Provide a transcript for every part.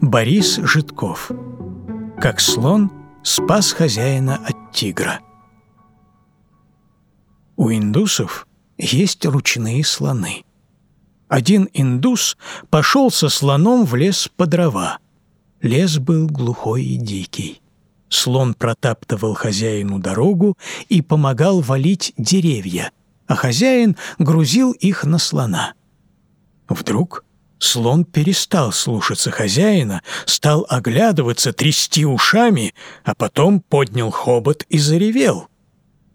Борис Житков. Как слон спас хозяина от тигра. У индусов есть ручные слоны. Один индус пошел со слоном в лес по дрова. Лес был глухой и дикий. Слон протаптывал хозяину дорогу и помогал валить деревья, а хозяин грузил их на слона. Вдруг слон перестал слушаться хозяина, стал оглядываться, трясти ушами, а потом поднял хобот и заревел.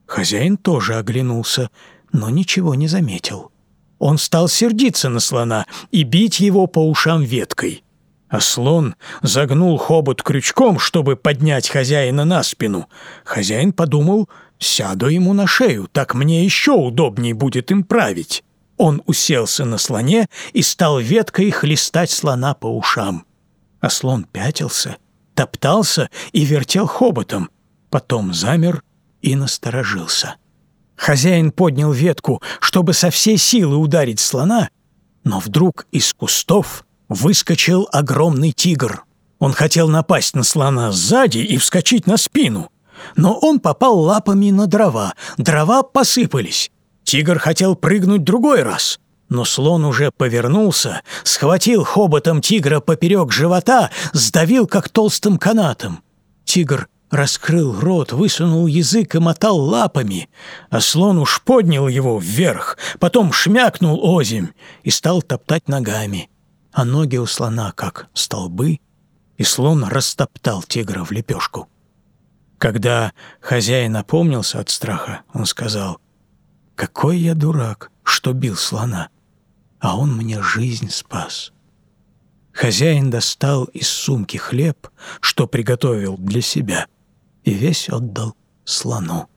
Хозяин тоже оглянулся, но ничего не заметил. Он стал сердиться на слона и бить его по ушам веткой. А слон загнул хобот крючком, чтобы поднять хозяина на спину. Хозяин подумал, сяду ему на шею, так мне еще удобнее будет им править. Он уселся на слоне и стал веткой хлестать слона по ушам. А слон пятился, топтался и вертел хоботом, потом замер и насторожился. Хозяин поднял ветку, чтобы со всей силы ударить слона, но вдруг из кустов выскочил огромный тигр. Он хотел напасть на слона сзади и вскочить на спину, но он попал лапами на дрова, дрова посыпались. Тигр хотел прыгнуть другой раз, но слон уже повернулся, схватил хоботом тигра поперек живота, сдавил как толстым канатом. Тигр раскрыл рот, высунул язык и мотал лапами, а слон уж поднял его вверх, потом шмякнул озимь и стал топтать ногами, а ноги у слона как столбы, и слон растоптал тигра в лепешку. Когда хозяин опомнился от страха, он сказал, «Какой я дурак, что бил слона, а он мне жизнь спас». Хозяин достал из сумки хлеб, что приготовил для себя – и весь отдал слону.